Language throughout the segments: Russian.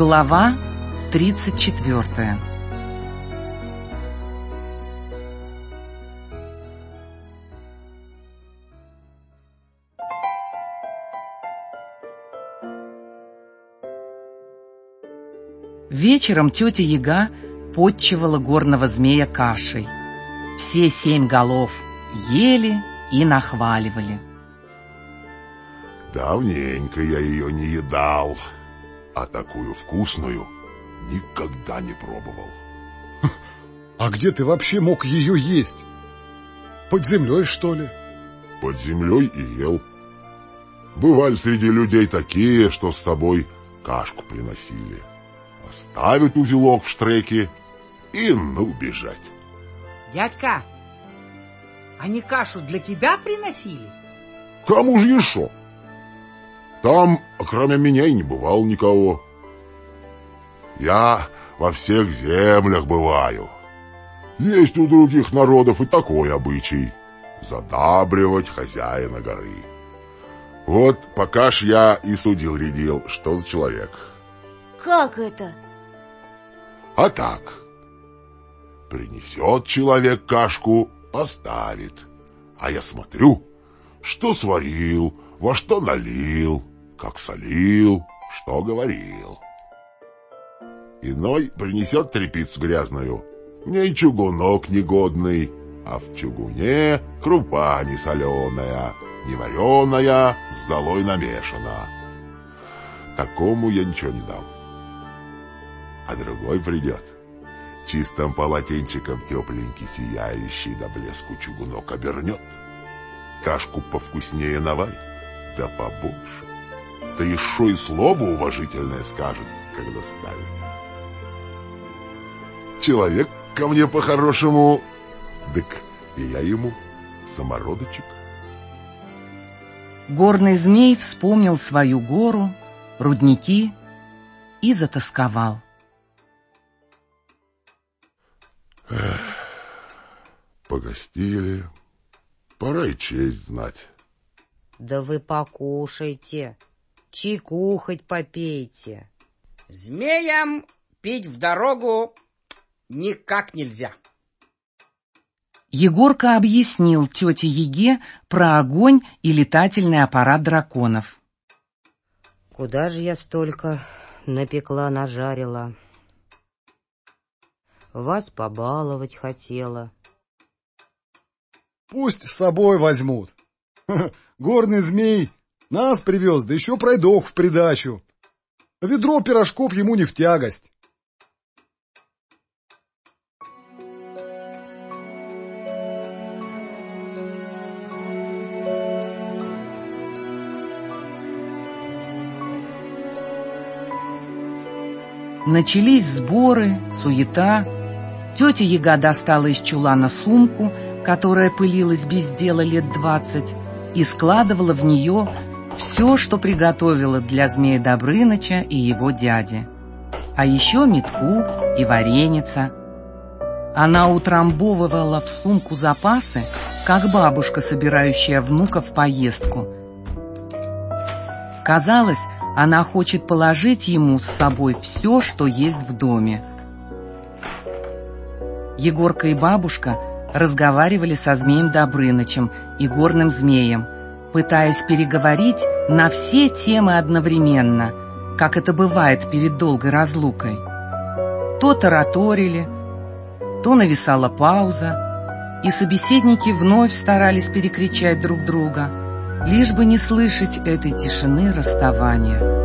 Глава 34 Вечером тетя Яга подчивала горного змея кашей. Все семь голов ели и нахваливали. Давненько я ее не едал, а такую вкусную никогда не пробовал. А где ты вообще мог ее есть? Под землей, что ли? Под землей и ел. Бывали среди людей такие, что с собой кашку приносили. Оставят узелок в штреке и ну бежать. Дядька, они кашу для тебя приносили? Кому же еще? Там, кроме меня, и не бывал никого. Я во всех землях бываю. Есть у других народов и такой обычай — задабривать хозяина горы. Вот пока ж я и судил-рядил, что за человек. Как это? А так. Принесет человек кашку, поставит. А я смотрю, что сварил, во что налил, как солил, что говорил. Иной принесет трепицу грязную, мне и чугунок негодный, а в чугуне крупа не соленая, не вареная, с золой намешана. Такому я ничего не дам. А другой придет, чистым полотенчиком тепленький, сияющий до блеску чугунок обернет, кашку повкуснее наварит, да побольше да еще и слово уважительное скажет, когда ставит. Человек ко мне по-хорошему, так и я ему самородочек. Горный змей вспомнил свою гору, рудники и затасковал. Эх, погостили, пора и честь знать. Да вы покушайте, чайку хоть попейте. Змеям пить в дорогу никак нельзя. Егорка объяснил тете Еге про огонь и летательный аппарат драконов. Куда же я столько напекла, нажарила? Вас побаловать хотела. Пусть с собой возьмут. Горный змей нас привез, да еще пройдох в придачу. Ведро пирожков ему не в тягость. Начались сборы, суета. Тетя Яга достала из чулана сумку, которая пылилась без дела лет двадцать, и складывала в нее все, что приготовила для змея Добрыныча и его дяди. А еще метку и вареница. Она утрамбовывала в сумку запасы, как бабушка, собирающая внука в поездку. Казалось, она хочет положить ему с собой все, что есть в доме. Егорка и бабушка разговаривали со змеем Добрынычем и горным змеем – пытаясь переговорить на все темы одновременно, как это бывает перед долгой разлукой. То тараторили, то нависала пауза, и собеседники вновь старались перекричать друг друга, лишь бы не слышать этой тишины расставания.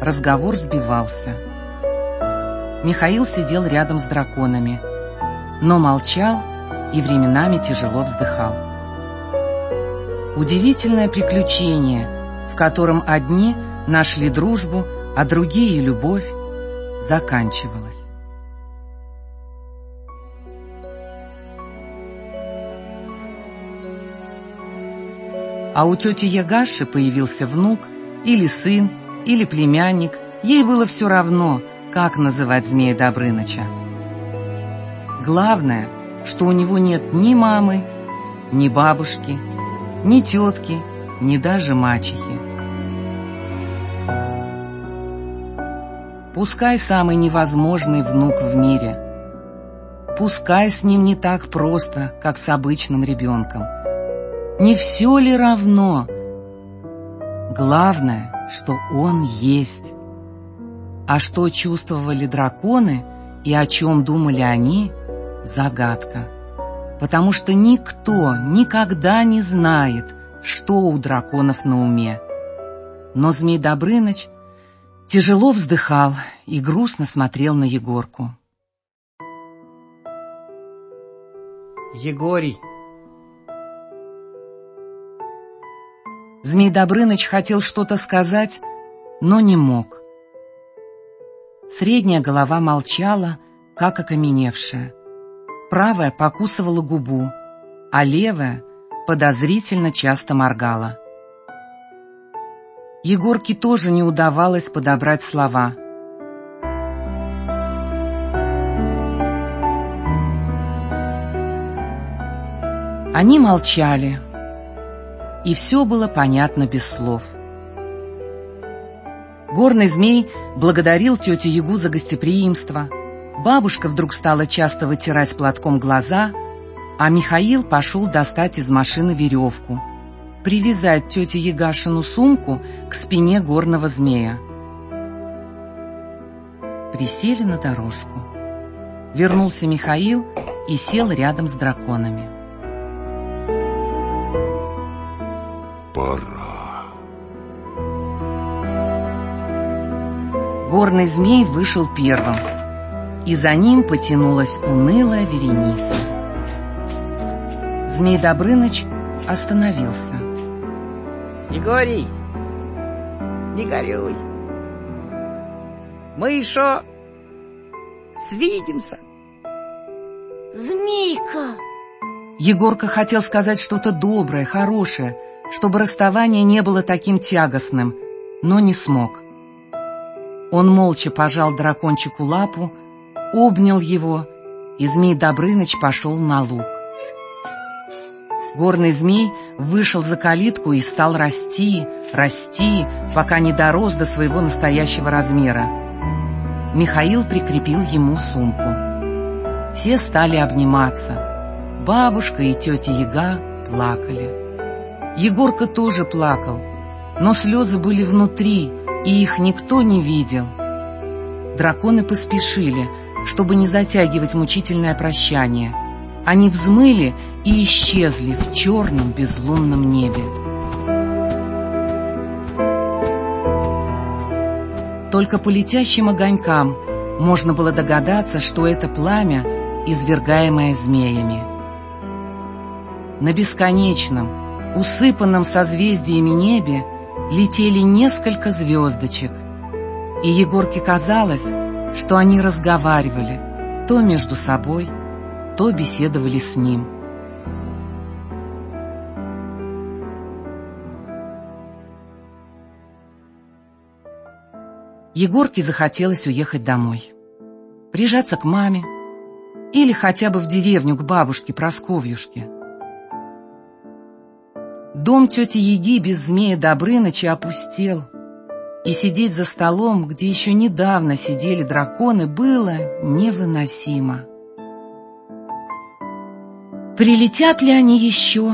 Разговор сбивался. Михаил сидел рядом с драконами, но молчал и временами тяжело вздыхал. Удивительное приключение, в котором одни нашли дружбу, а другие — любовь, заканчивалось. А у тети Ягаши появился внук, или сын, или племянник, ей было все равно — как называть змея Добрыныча. Главное, что у него нет ни мамы, ни бабушки, ни тетки, ни даже мачехи. Пускай самый невозможный внук в мире. Пускай с ним не так просто, как с обычным ребенком. Не все ли равно? Главное, что он есть. А что чувствовали драконы и о чем думали они – загадка. Потому что никто никогда не знает, что у драконов на уме. Но Змей Добрыныч тяжело вздыхал и грустно смотрел на Егорку. Егорий, Змей Добрыныч хотел что-то сказать, но не мог. Средняя голова молчала, как окаменевшая. Правая покусывала губу, а левая подозрительно часто моргала. Егорке тоже не удавалось подобрать слова. Они молчали, и все было понятно без слов. Горный змей благодарил тетю Ягу за гостеприимство. Бабушка вдруг стала часто вытирать платком глаза, а Михаил пошел достать из машины веревку, привязать тете Ягашину сумку к спине горного змея. Присели на дорожку. Вернулся Михаил и сел рядом с драконами. Пора. Горный змей вышел первым, и за ним потянулась унылая вереница. Змей Добрыныч остановился. Егорий, не горюй. Мы еще свидимся. Змейка! Егорка хотел сказать что-то доброе, хорошее, чтобы расставание не было таким тягостным, но не смог. Он молча пожал дракончику лапу, обнял его, и змей Добрыныч пошел на луг. Горный змей вышел за калитку и стал расти, расти, пока не дорос до своего настоящего размера. Михаил прикрепил ему сумку. Все стали обниматься. Бабушка и тетя Яга плакали. Егорка тоже плакал, но слезы были внутри, и их никто не видел. Драконы поспешили, чтобы не затягивать мучительное прощание. Они взмыли и исчезли в черном безлунном небе. Только по летящим огонькам можно было догадаться, что это пламя, извергаемое змеями. На бесконечном, усыпанном созвездиями небе летели несколько звездочек, и Егорке казалось, что они разговаривали то между собой, то беседовали с ним. Егорке захотелось уехать домой, прижаться к маме или хотя бы в деревню к бабушке Просковьюшке. Дом тети Еги без змея Добрыныча опустел, и сидеть за столом, где еще недавно сидели драконы, было невыносимо. Прилетят ли они еще?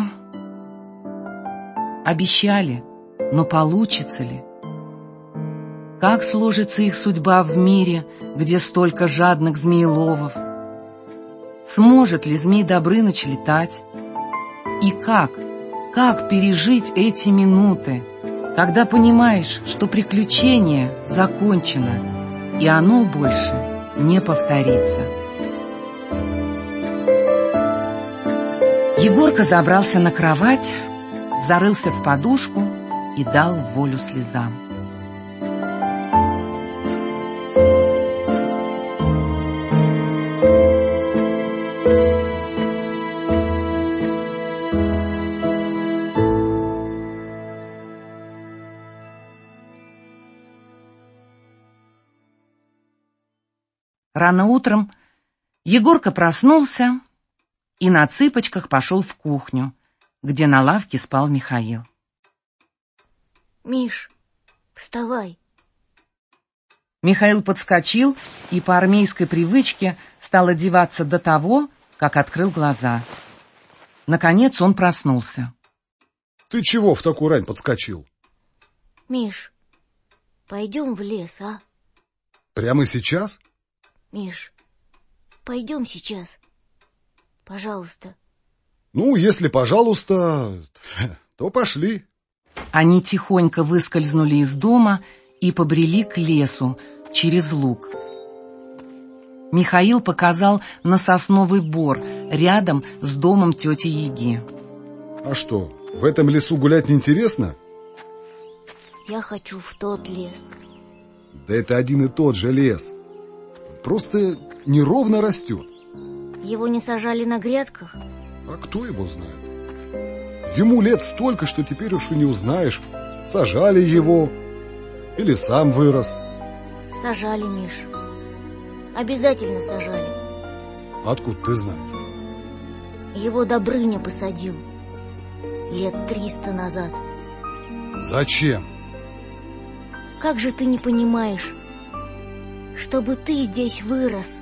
Обещали, но получится ли? Как сложится их судьба в мире, где столько жадных змееловов? Сможет ли змей Добрыныч летать? И как? Как пережить эти минуты, когда понимаешь, что приключение закончено, и оно больше не повторится? Егорка забрался на кровать, зарылся в подушку и дал волю слезам. Рано утром Егорка проснулся и на цыпочках пошел в кухню, где на лавке спал Михаил. Миш, вставай. Михаил подскочил и по армейской привычке стал одеваться до того, как открыл глаза. Наконец он проснулся. Ты чего в такую рань подскочил? Миш, пойдем в лес, а? Прямо сейчас? Миш, пойдем сейчас. Пожалуйста. Ну, если пожалуйста, то пошли. Они тихонько выскользнули из дома и побрели к лесу через луг. Михаил показал на сосновый бор рядом с домом тети Яги. А что, в этом лесу гулять неинтересно? Я хочу в тот лес. Да это один и тот же лес. Просто неровно растет. Его не сажали на грядках? А кто его знает? Ему лет столько, что теперь уж и не узнаешь, сажали его или сам вырос. Сажали, Миш. Обязательно сажали. Откуда ты знаешь? Его Добрыня посадил. Лет триста назад. Зачем? Как же ты не понимаешь? Чтобы ты здесь вырос.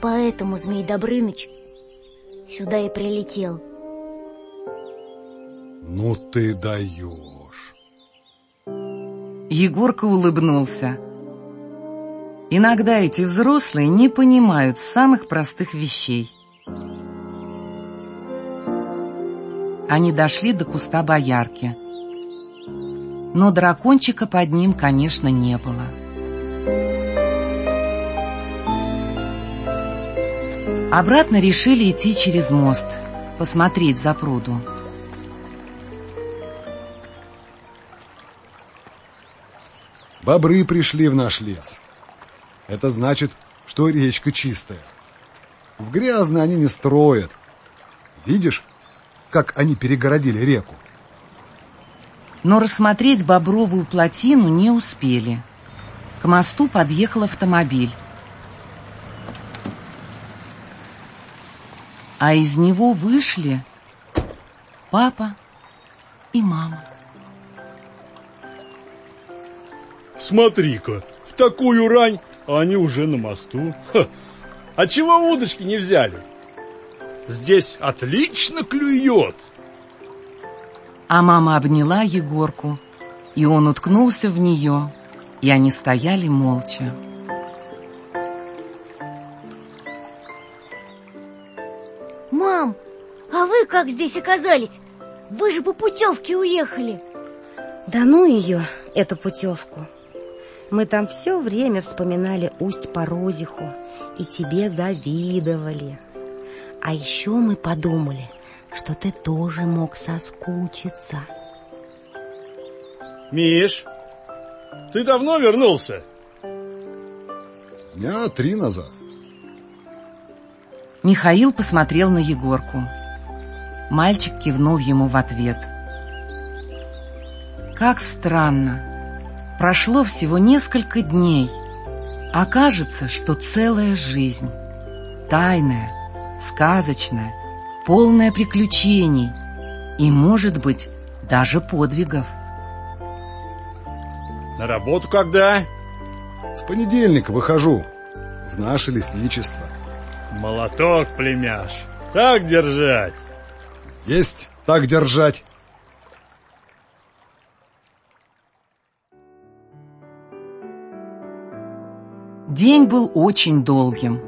Поэтому Змей Добрыныч сюда и прилетел. Ну ты даешь. Егорка улыбнулся. Иногда эти взрослые не понимают самых простых вещей. Они дошли до куста боярки. Но дракончика под ним, конечно, не было. Обратно решили идти через мост, посмотреть за пруду. Бобры пришли в наш лес. Это значит, что речка чистая. В грязно они не строят. Видишь, как они перегородили реку? Но рассмотреть бобровую плотину не успели. К мосту подъехал автомобиль. А из него вышли папа и мама. Смотри-ка, в такую рань а они уже на мосту. Ха. А чего удочки не взяли? Здесь отлично клюет. А мама обняла Егорку, и он уткнулся в нее, и они стояли молча. Мам, а вы как здесь оказались? Вы же по путевке уехали. Да ну ее, эту путевку. Мы там все время вспоминали усть по Розиху и тебе завидовали. А еще мы подумали, что ты тоже мог соскучиться. Миш, ты давно вернулся? Дня три назад. Михаил посмотрел на Егорку. Мальчик кивнул ему в ответ. Как странно. Прошло всего несколько дней, а кажется, что целая жизнь. Тайная, сказочная, полная приключений и, может быть, даже подвигов. На работу когда? С понедельника выхожу в наше лесничество. Молоток, племяш. Так держать. Есть так держать. День был очень долгим.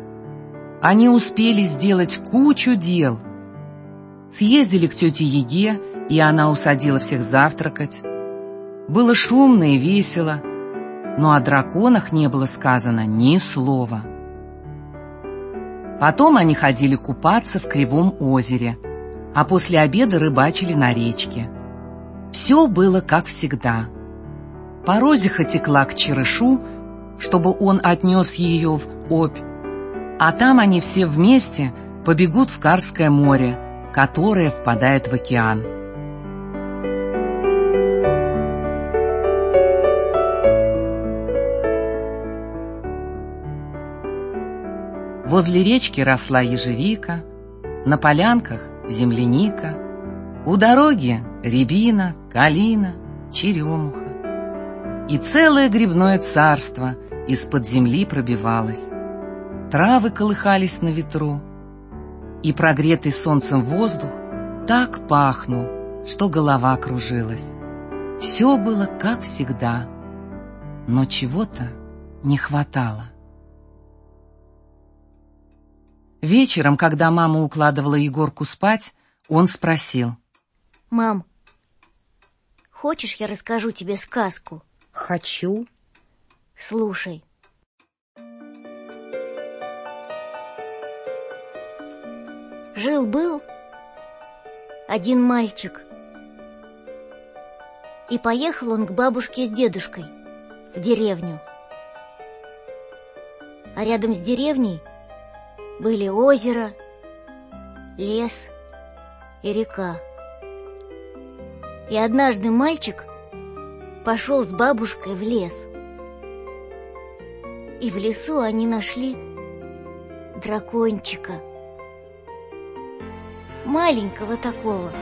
Они успели сделать кучу дел. Съездили к тете Еге, и она усадила всех завтракать. Было шумно и весело, но о драконах не было сказано ни слова. Потом они ходили купаться в Кривом озере, а после обеда рыбачили на речке. Все было как всегда. Порозиха текла к черышу, чтобы он отнес ее в Обь, а там они все вместе побегут в Карское море, которое впадает в океан. Возле речки росла ежевика, На полянках земляника, у дороги рябина, калина, черемуха. И целое грибное царство из-под земли пробивалось. Травы колыхались на ветру, и прогретый солнцем воздух так пахнул, что голова кружилась. Все было как всегда, но чего-то не хватало. Вечером, когда мама укладывала Егорку спать, он спросил. Мам, хочешь, я расскажу тебе сказку? Хочу. Слушай. Жил-был один мальчик. И поехал он к бабушке с дедушкой в деревню. А рядом с деревней были озеро, лес и река. И однажды мальчик пошел с бабушкой в лес. И в лесу они нашли дракончика. Маленького такого,